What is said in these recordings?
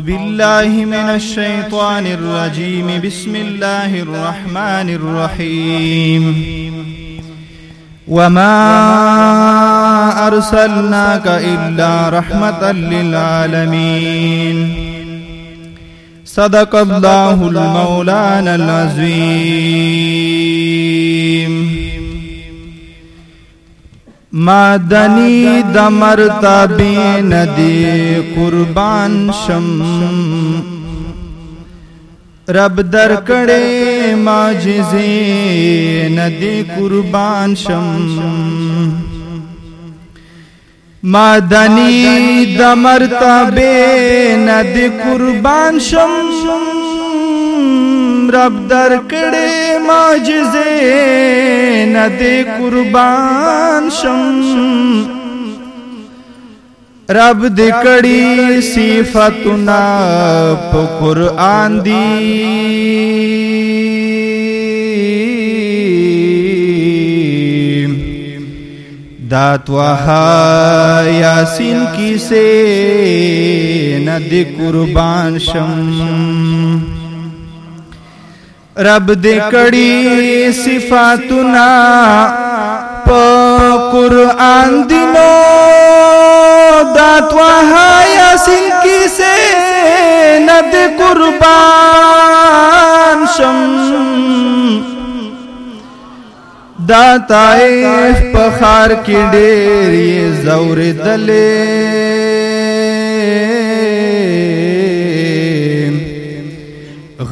بالله من الشيطان الرجيم. بسم الله الرحمن الرحيم. وما أرسلناك إلا رحمة للعالمين. صدق الله المولانا العظيم. مادنی د مرتبه ندی قربان شم. رب در کړه معجزې ندی قربان شم. مادنی د مرتبه ندی قربان شم. رب در معجزې نه دې قربان شم۔ رب دې کړي صفاتنا په قران دی۔ دات وها یاسین کی سے ند قربان شم۔ رب دے کڑی صفاتنا پا قرآن دینو دات وہایا سن کی سے ند قربان شم۔ داتائف پخار کی ڈیر یہ زور دلے۔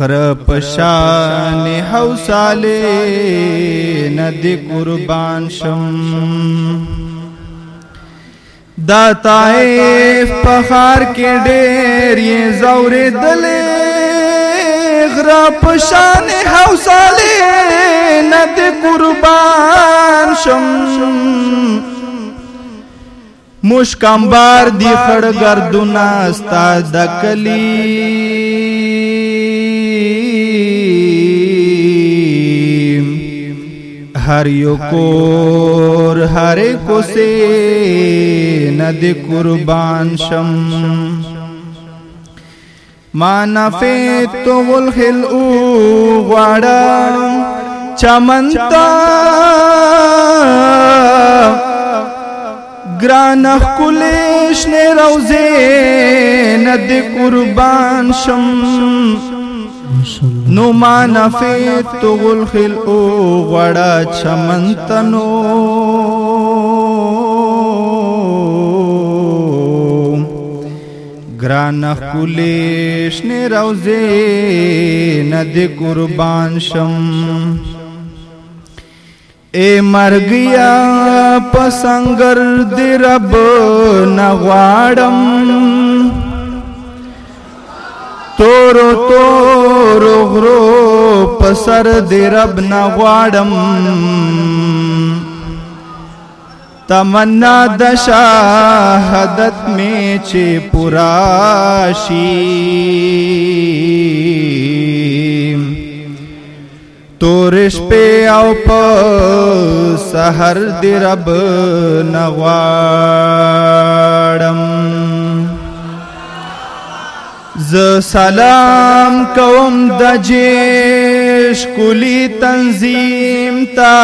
غر پشان حوصالے ندی قربان شم۔ داتائے پخار کے ڈیر یہ زور دلے غر پشان حوصالے ندی قربان شم۔ مشکمبار دی خڑ گردنا ستا دکلی۔ ہر یو کور ہر کو سے ند قربان شم۔ مانا فے تو والخل او غواڑا چمنتا گرانخ کلیش نے روزے ند قربان شم۔ نو ما نفیت تو غلخل او غڑا چمنتنو. گران کلیش نے روزے ند قربان شم. اے مر گیا پسنگر دی رب نغواڑم تورو تورو غرو پسر دی رب نغواڑم تمنا د شاہدت میں چے پراشی تورش پہ او پا سہر دی رب نغواڑم ز سلام کوم د جیش کلی تنظیم تا.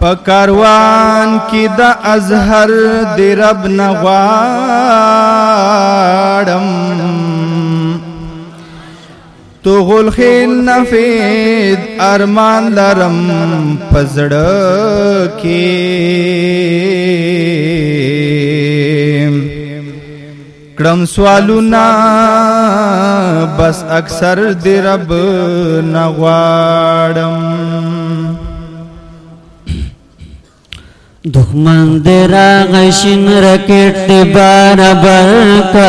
پکاروان کی د ازهر دی رب نغواړم تو غلخی نفید ارمان لرم پزړ کڑم سوالونا، بس اکثر دی رب نغواڑم دخمن دیرا غشن رکیٹ دی بار برکا۔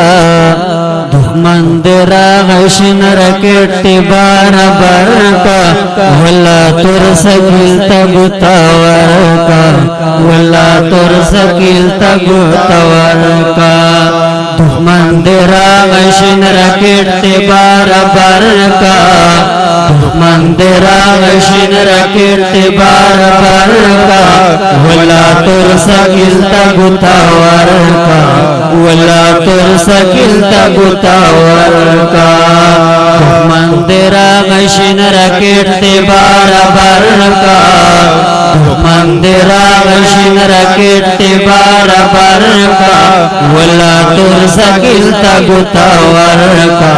دخمن دیرا غشن رکیٹ دی بار برکا۔ ولا تر سکیل تب تورکا ولا تر سکیل تب تورکا دخمن درا غشن رکٹ تبار برکا دخمن درا غشن رکٹ تبار برکا ولا ترسا گلتا گتا ورکا ولا ترسا گلتا گتا ورکا دخمن درا غشن رکٹ تبار برکا دخمن درا غشن رکٹ تبار برکا ولا ترسا گلتا گتا ورکا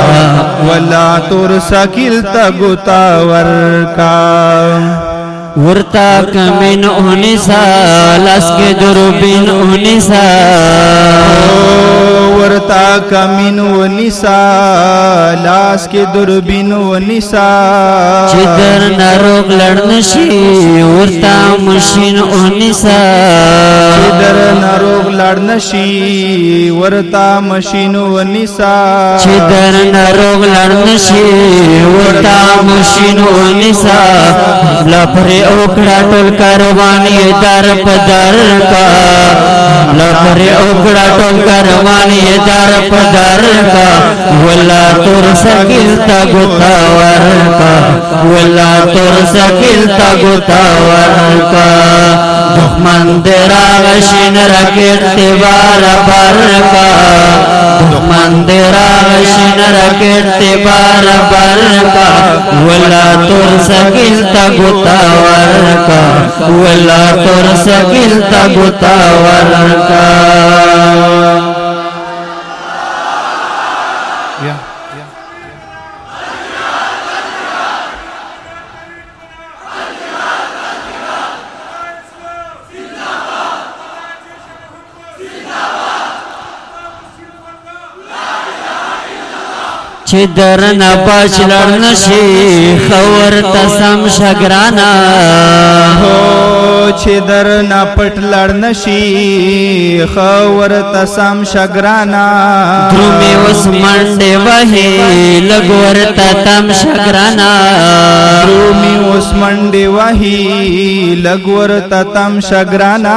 ولا تور سکیل تا گتا ورکا ورتا کمن اونسا لاس کے دربین اونسا ورتا کمین و نسا لاس کے دربین و نسا چدر نروغ لڑنشی ورتا مشین اونسا در نروغ لڑنشی ورتا مشین و نسا چدر نروغ لڑنشی ورتا مشین اونسا لپر اوکڑا ټول کاروانی در پدر کا۔ لپر اوکڑا ټول کاروانی در پدر کا، ولا تور سکیل تا گتا ورکا ولا تور سکیل تا گتا ورکا دخمن درا غشن رکت تبار برکا دخمن درا غشن رکت تبار برکا ولا تور سکیل تا گتا ورکا ولا تور سکیل تا گتا ورکا چې درنه پاش لړنشي خور تسم شګرانا هو چې در نه پټ لړ نشي خور تسم شګرانا درومي وس منډه وهي لګور تتم شګرانا رومي اوس منډه وهي لګور تتم شګرانا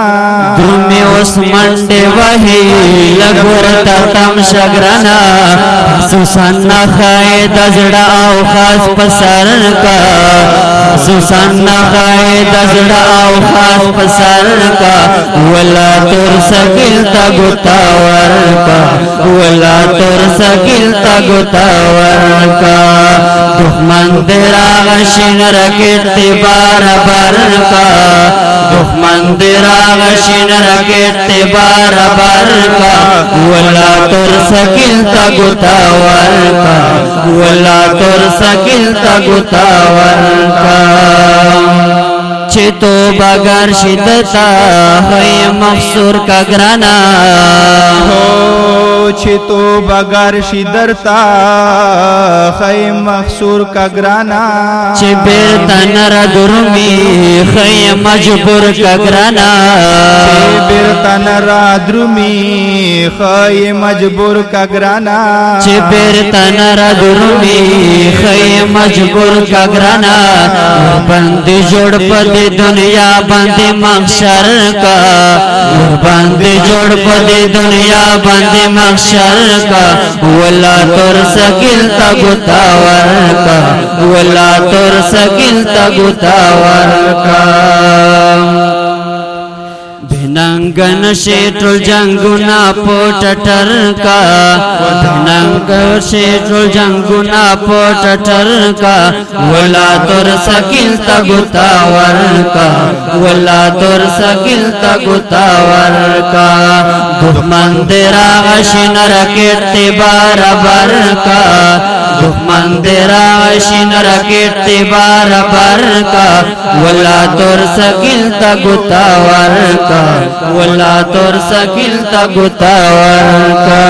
درومي وس منډه وهي لګور تتم شګرانا سوسن خای دزړه او خاص پسر کا۔ سوسن خای دزړه او خاص پسر کا۔ ولا تور سکل تا گتا ورکا ولا تور سکل تا ورکا۔ دخمن درا غشن رکت بار برکا دخمن درا غشن رکت بار برکا ولا تور سکل تا گتا ورکا۔ ولا تور سکل تا تو بگر شدتا ہے مخصور کا گرانا ہو۔ هو چې تو بغیر شي درتا خی مخصور کا گرانا۔ چې بیرته نر درمی خی مجبور کا گرانا۔ بیرتا نرا درومی خی مجبور کا گرانا۔ چې بیرته نر درمی خی مجبور کا گرانا۔ بند جوړ په دنیا باندې محشر کا۔ بند جوړ په دنیا باندې محشر محشر کا ولا تور سکل تا گتاور کا ولا تور سکل تا گتاور کا بننگن شیٹل جنگنا پوٹ ٹرکا بننگن شیٹل جنگنا پوٹ ٹرکا ولا تور سکل تگتا ورکا ولا تور سکل تگتا ورکا دخمن درا غشن رکت تبار برکا دخمن درا غشن رکت تبار برکا ولا تور سکل تا تگتا ورکا ولا تور سکل تا گتا ورکا